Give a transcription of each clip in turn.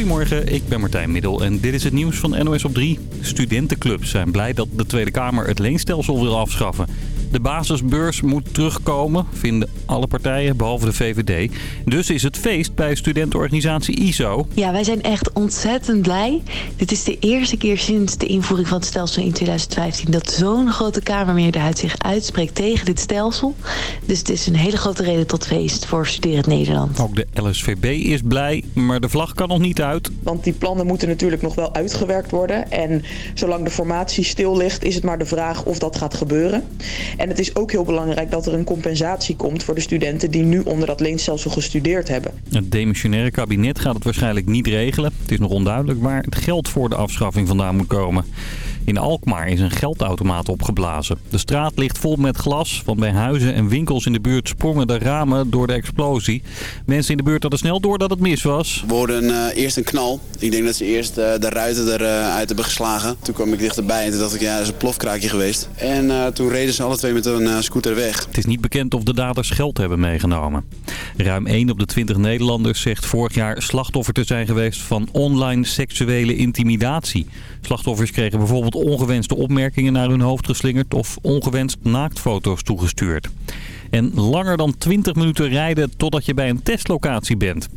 Goedemorgen, ik ben Martijn Middel en dit is het nieuws van NOS op 3. Studentenclubs zijn blij dat de Tweede Kamer het leenstelsel wil afschaffen. De basisbeurs moet terugkomen, vinden alle partijen behalve de VVD. Dus is het feest bij studentenorganisatie ISO. Ja, wij zijn echt ontzettend blij. Dit is de eerste keer sinds de invoering van het stelsel in 2015... dat zo'n grote Kamermeerderheid zich uitspreekt tegen dit stelsel. Dus het is een hele grote reden tot feest voor Studerend Nederland. Ook de LSVB is blij, maar de vlag kan nog niet uit. Want die plannen moeten natuurlijk nog wel uitgewerkt worden. En zolang de formatie stil ligt, is het maar de vraag of dat gaat gebeuren. En het is ook heel belangrijk dat er een compensatie komt voor de studenten die nu onder dat leenstelsel gestudeerd hebben. Het demissionaire kabinet gaat het waarschijnlijk niet regelen. Het is nog onduidelijk waar het geld voor de afschaffing vandaan moet komen. In Alkmaar is een geldautomaat opgeblazen. De straat ligt vol met glas, want bij huizen en winkels in de buurt sprongen de ramen door de explosie. Mensen in de buurt hadden snel door dat het mis was. We hoorden uh, eerst een knal. Ik denk dat ze eerst uh, de ruiten eruit uh, hebben geslagen. Toen kwam ik dichterbij en toen dacht ik, ja, dat is een plofkraakje geweest. En toen reden ze alle twee met een scooter weg. Het is niet bekend of de daders geld hebben meegenomen. Ruim 1 op de 20 Nederlanders zegt vorig jaar slachtoffer te zijn geweest van online seksuele intimidatie. Slachtoffers kregen bijvoorbeeld ongewenste opmerkingen naar hun hoofd geslingerd of ongewenst naaktfoto's toegestuurd. En langer dan 20 minuten rijden totdat je bij een testlocatie bent. 10%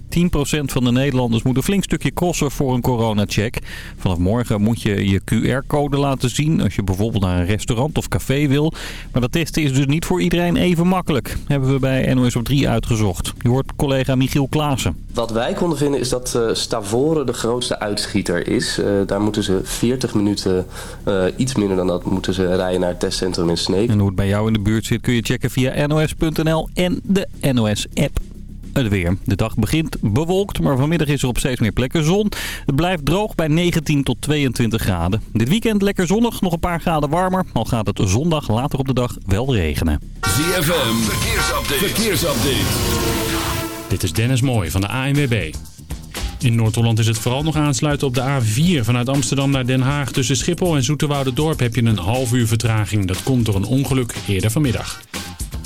van de Nederlanders moet een flink stukje crossen voor een coronacheck. Vanaf morgen moet je je QR-code laten zien als je bijvoorbeeld naar een restaurant of café wil. Maar dat testen is dus niet voor iedereen even makkelijk. Hebben we bij NOS op 3 uitgezocht. Je hoort collega Michiel Klaassen. Wat wij konden vinden is dat uh, Stavoren de grootste uitschieter is. Uh, daar moeten ze 40 minuten, uh, iets minder dan dat, moeten ze rijden naar het testcentrum in Sneek. En hoe het bij jou in de buurt zit kun je checken via nos.nl en de NOS-app. Het weer. De dag begint bewolkt, maar vanmiddag is er op steeds meer plekken zon. Het blijft droog bij 19 tot 22 graden. Dit weekend lekker zonnig, nog een paar graden warmer. Al gaat het zondag later op de dag wel regenen. ZFM, verkeersupdate. verkeersupdate. Dit is Dennis Mooij van de ANWB. In Noord-Holland is het vooral nog aansluiten op de A4 vanuit Amsterdam naar Den Haag. Tussen Schiphol en Dorp heb je een half uur vertraging. Dat komt door een ongeluk eerder vanmiddag.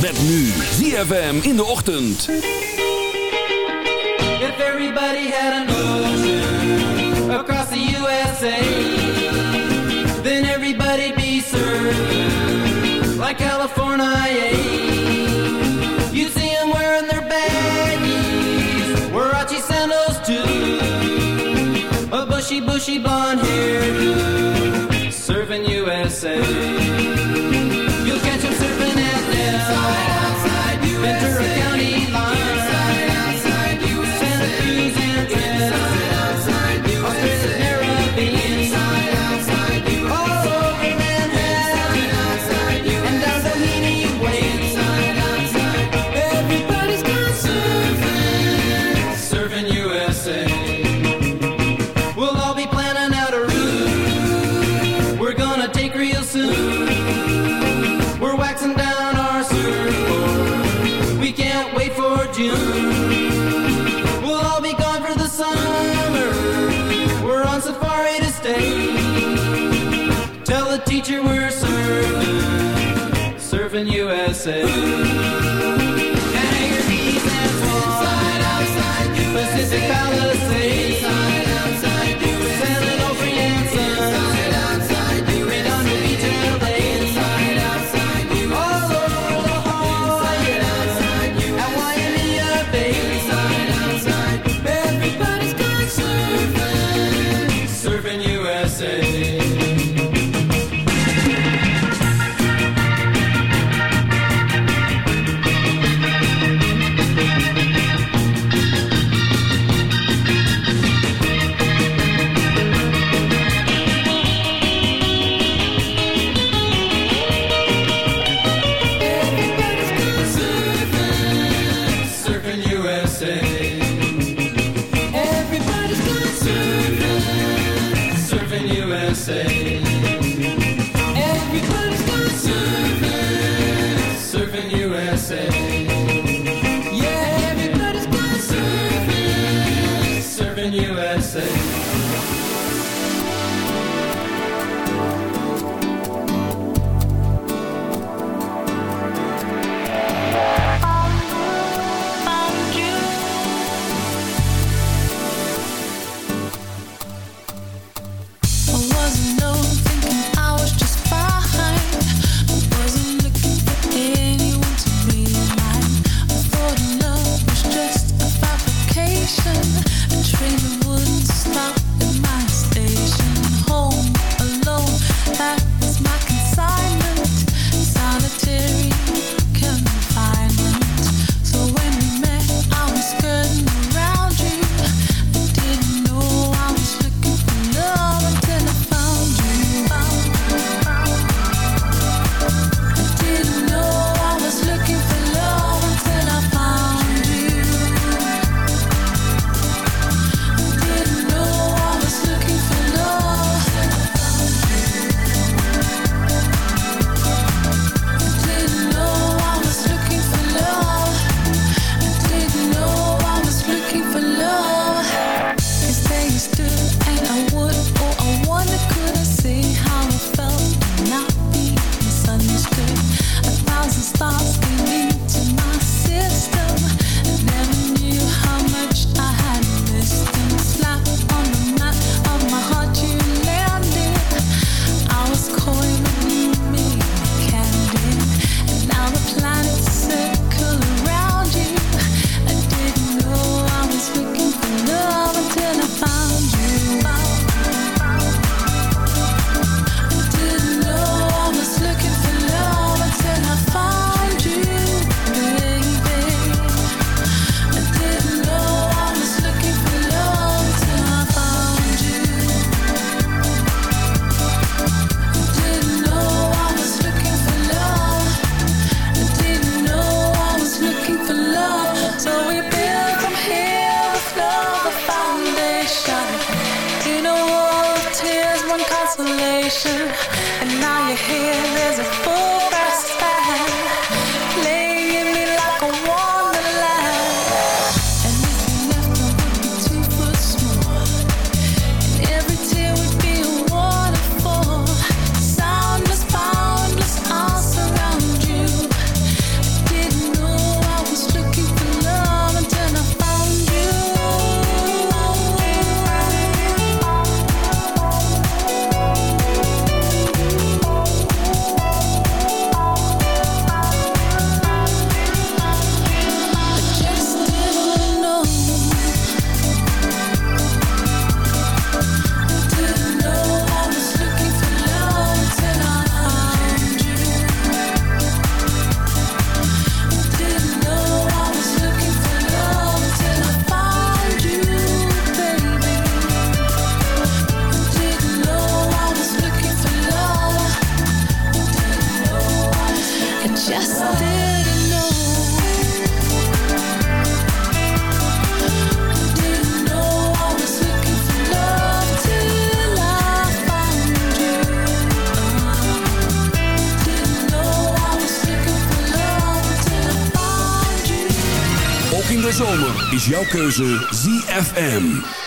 Met nu ZFM in de ochtend. If everybody had an ocean across the USA, then everybody'd be served like California. You see them wearing their baggies, Warachi sandals too, a bushy, bushy blonde hair, serving USA. Here, there's a jouw keuze ZFM.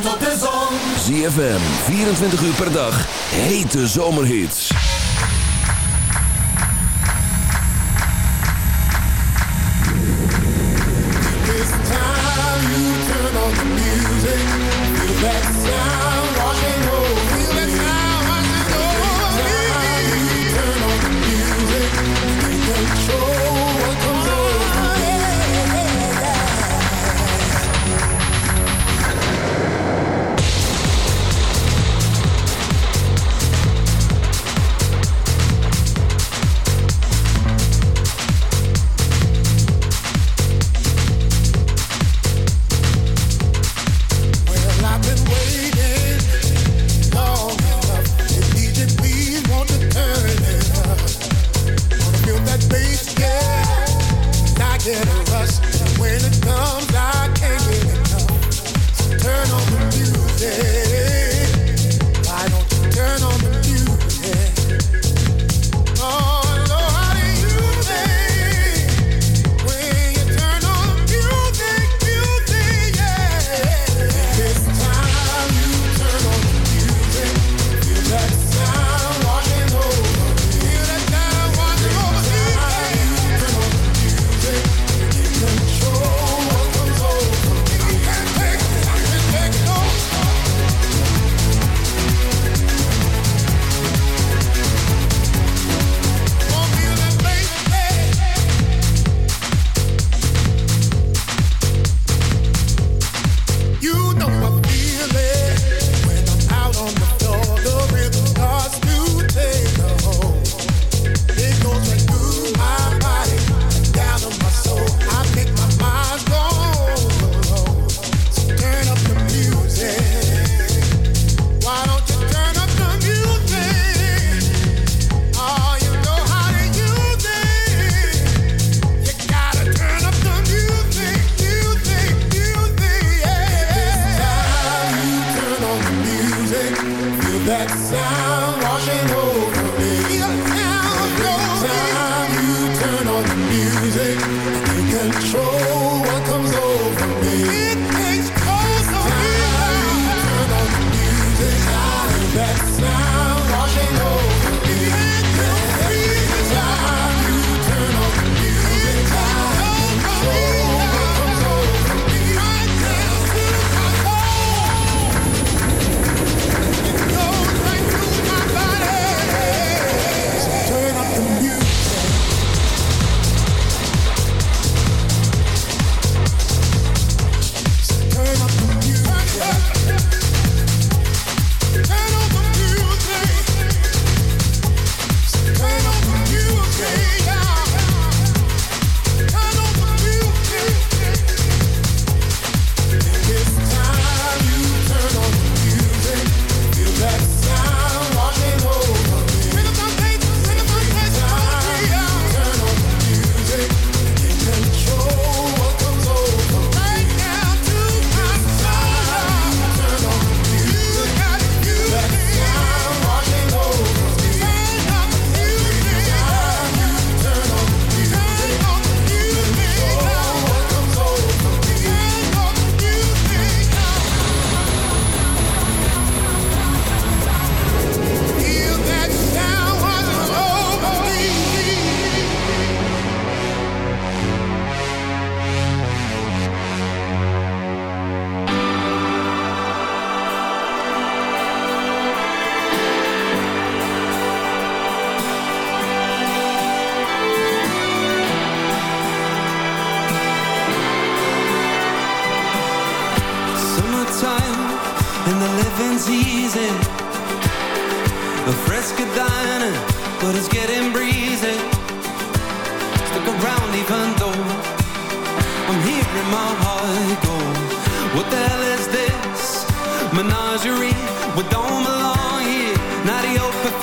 tot de. ZFM, 24 uur per dag, hete zomerhits.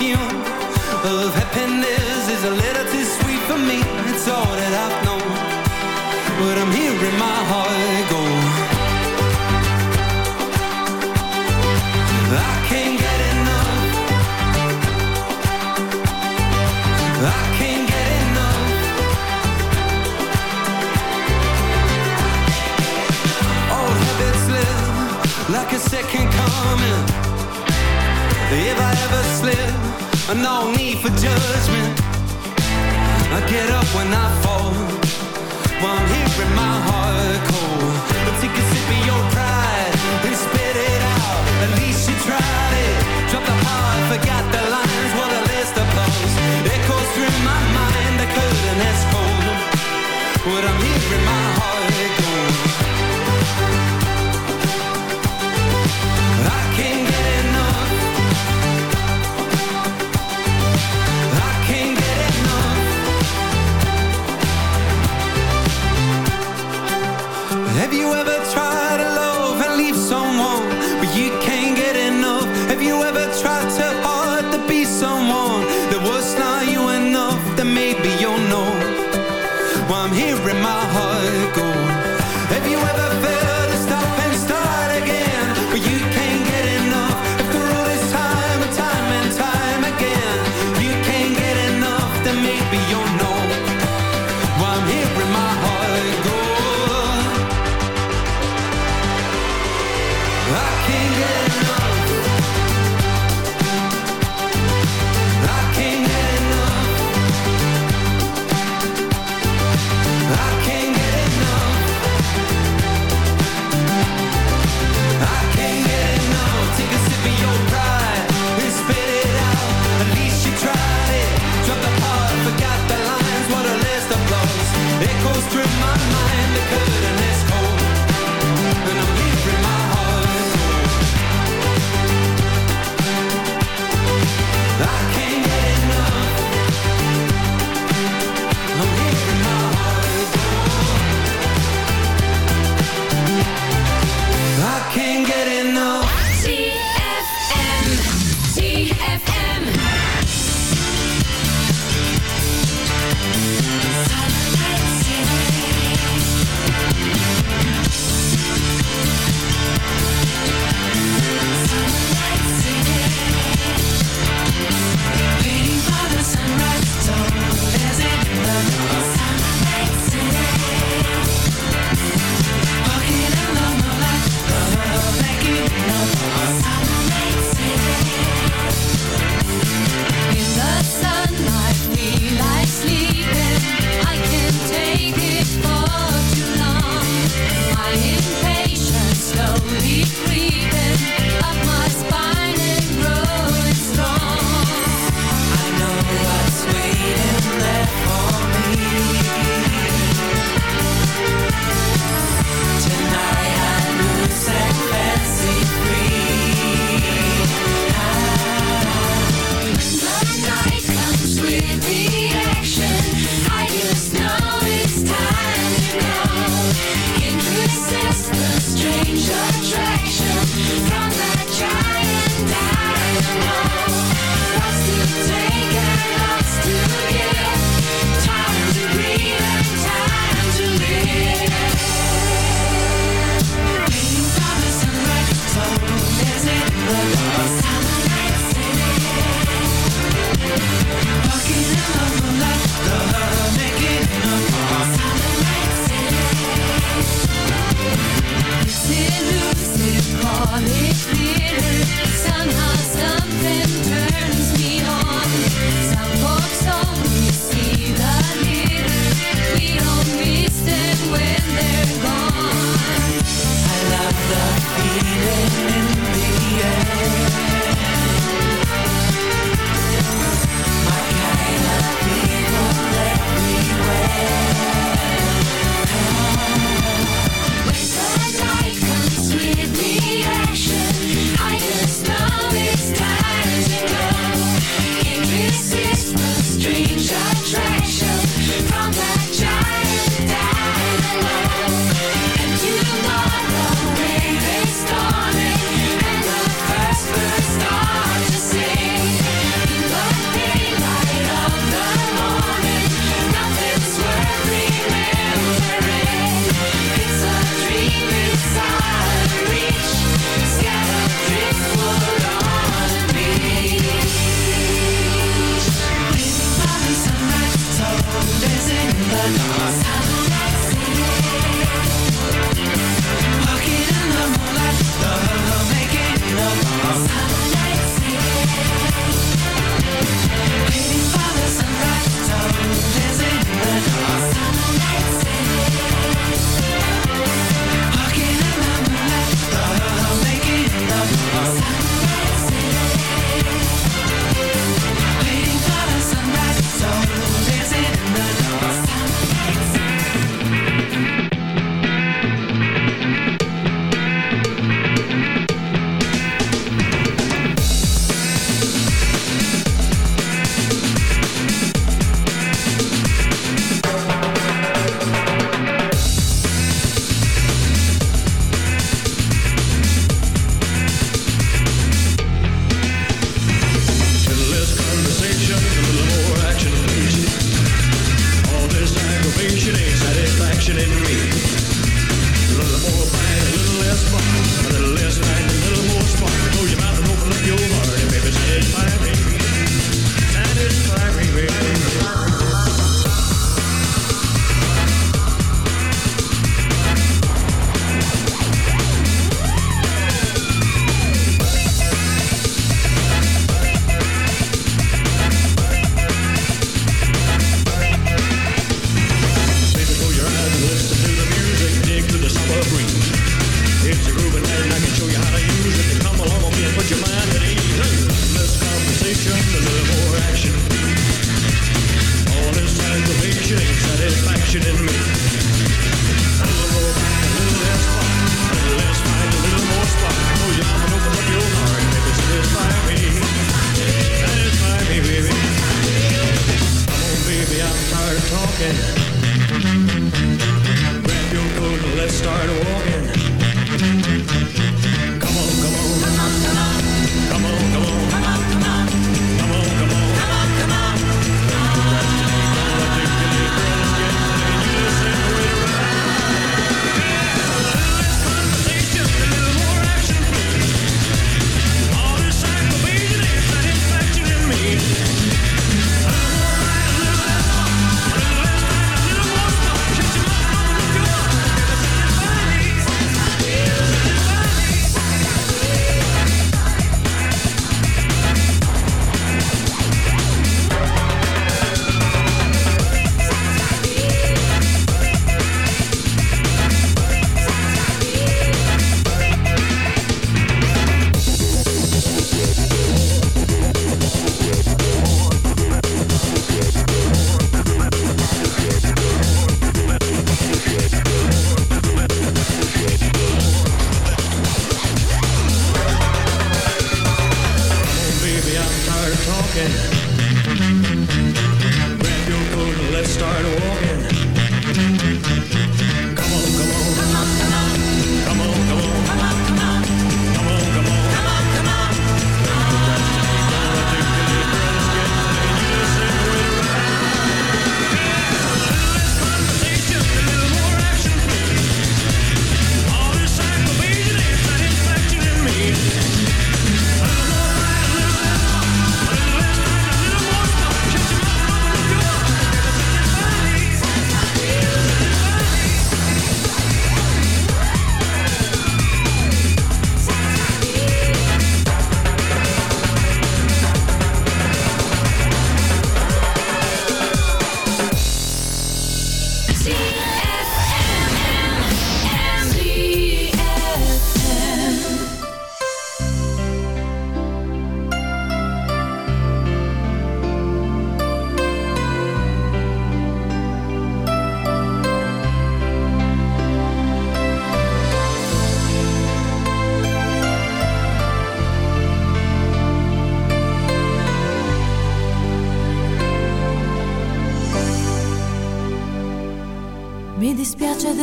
perfume of happiness is a little too sweet for me. It's all that I've known, but I'm hearing my heart go. I can't get enough. I can't get enough. Old habits live like a second coming. If I ever slip no need for judgment. I get up when I fall, while I'm hearing my heart call. But take a sip of your pride and spit it out. At least you tried it. Drop the heart, forgot the lines, what a list of blows. Echoes through my mind, the curtain has cold. What I'm hearing my heart call.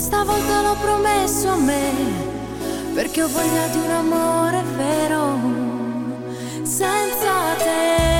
stavolta l'ho promesso a me, perché ho voglia di un amore vero, senza te.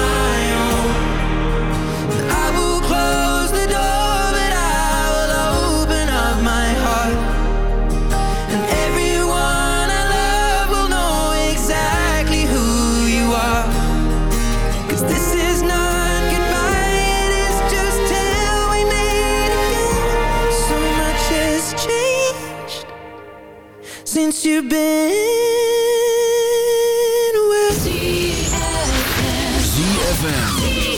since you've been away. ZFM.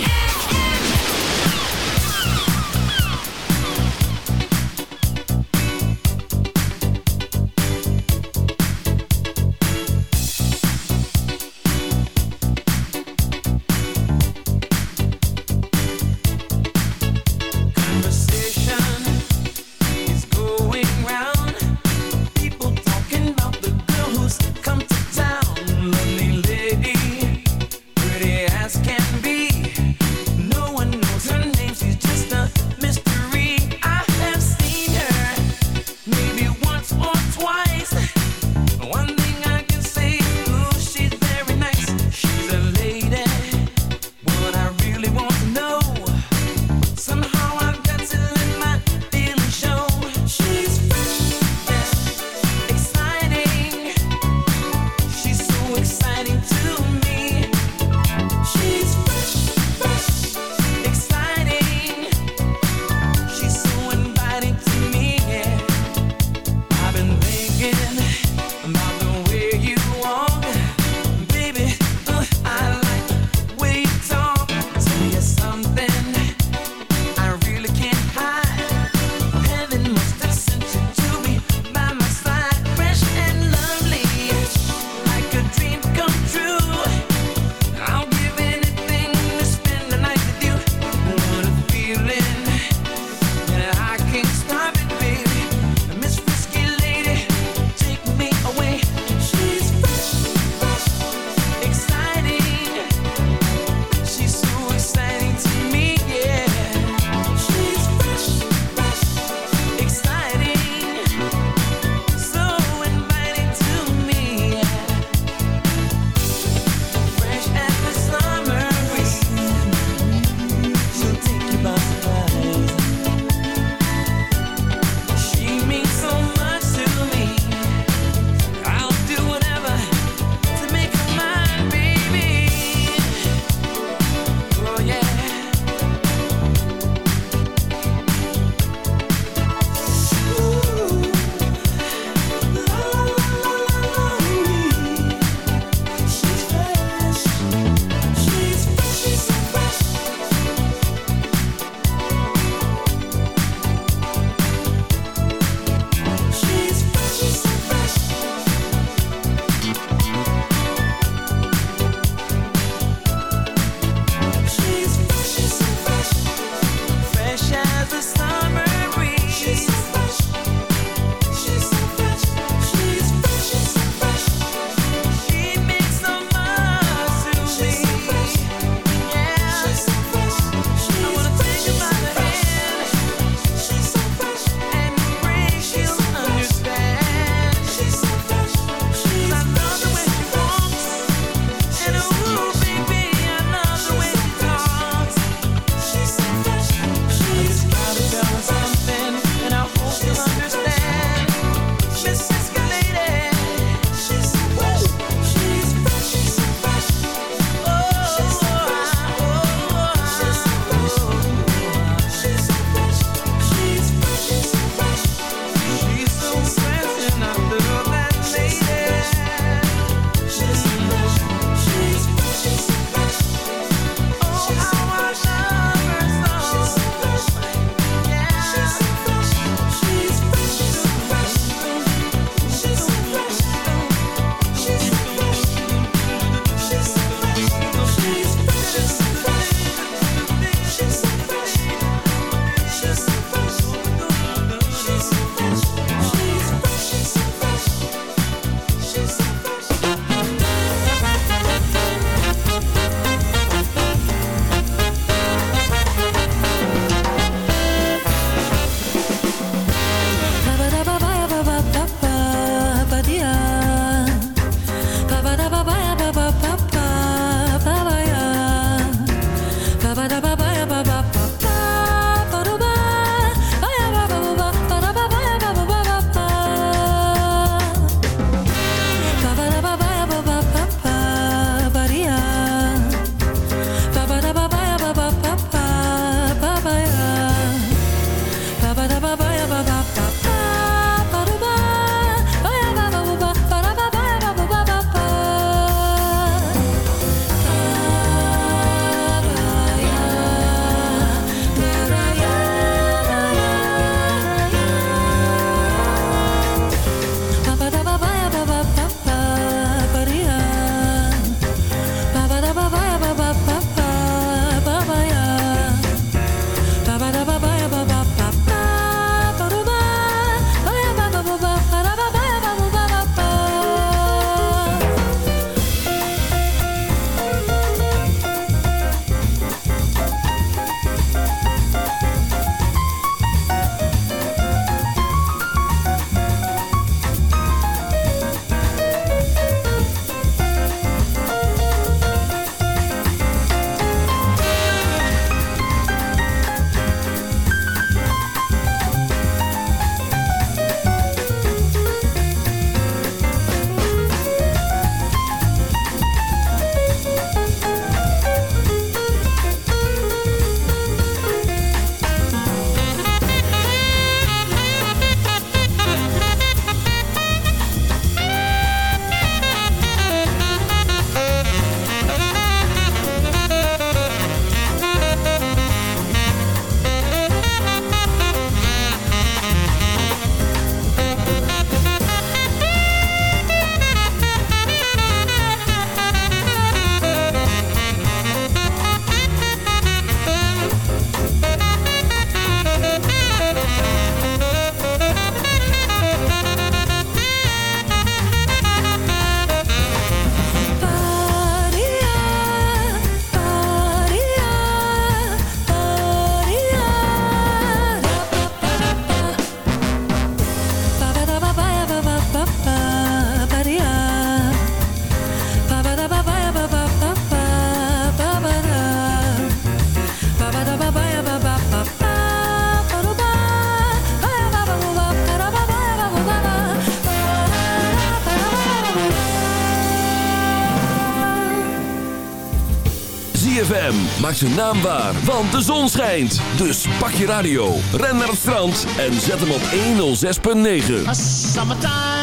ZFM maakt zijn naam waar, want de zon schijnt. Dus pak je radio, ren naar het strand en zet hem op 106.9.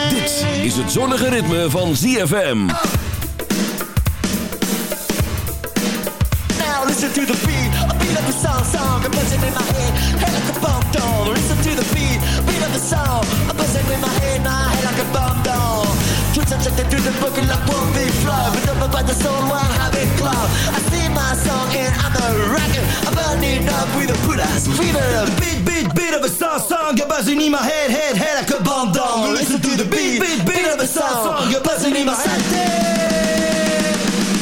Dit is het zonnige ritme van ZFM. Now listen to the beat, a beat of a song, song, a buzzing in my head, head like a bomb doll. Listen to the beat, beat of a song, a buzzing in my head, my head like a bomb doll. Attracted to the boogie like one big flow, but up by the soul, one habit club. I sing my song and I'm a rocker, I'm burning up with a put ass fever. Beat, beat, beat of a song, song, you're buzzing in my head, head, head like a bomb doll. Listen to the beat, beat, beat of a song, song, you're buzzing in my head.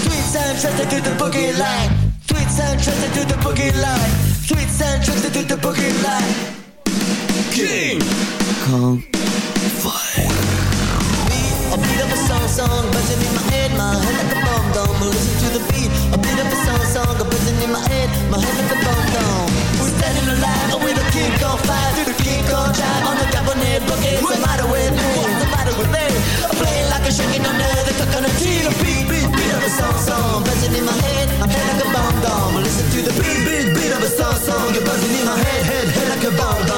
Sweet sound, trusted to the boogie line. Sweet sound, trusted to the boogie line. Sweet sound, trusted to the boogie line. King Kong a song, buzzing in my head, my head like a bomb dome. Listen to the beat, a beat of a song, song, buzzing in my head, my head like a bomb dome. We're standing alive with a king on fire, through the king on drive on the cabinet boogie. What's the matter with me? What's the matter with me? I'm playing like a shaking under the coconut tree. The beat, beat, beat of a song, song, buzzing in my head, my head like a bomb dome. Listen to the beat, beat, beat of a song, song, you're buzzing in my head, head, head like a bomb dome.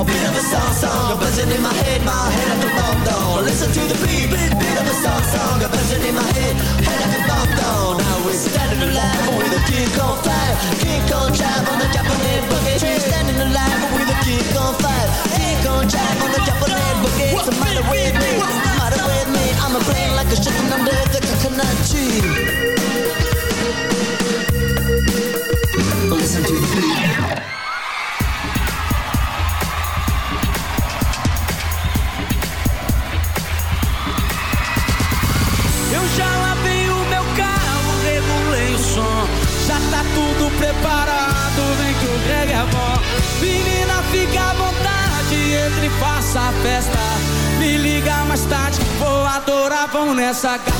Beat, a beat of a song song a buzzing in my head, my head like a bomb down. Listen to the beat, beat, beat of a song song a buzzing in my head, head like a bomb down. Now we're standing alive with a kick on fire, kick on drive on the Japanese boogie. We're standing alive with a kick on fire, kick on drive on the Japanese boogie. What's the matter with me? What's the matter with me? I'm a brain like a chicken under the coconut tree. sacar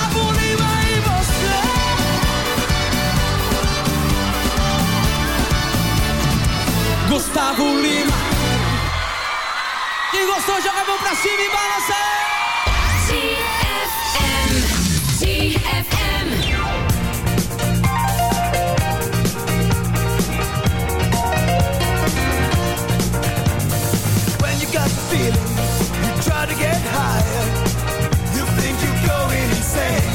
Gustavo Lima Quem gostou joga a mão pra cima e balança When you got you try to get higher. You think you're going insane.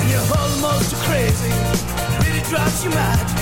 And you're almost crazy. Really drives you mad.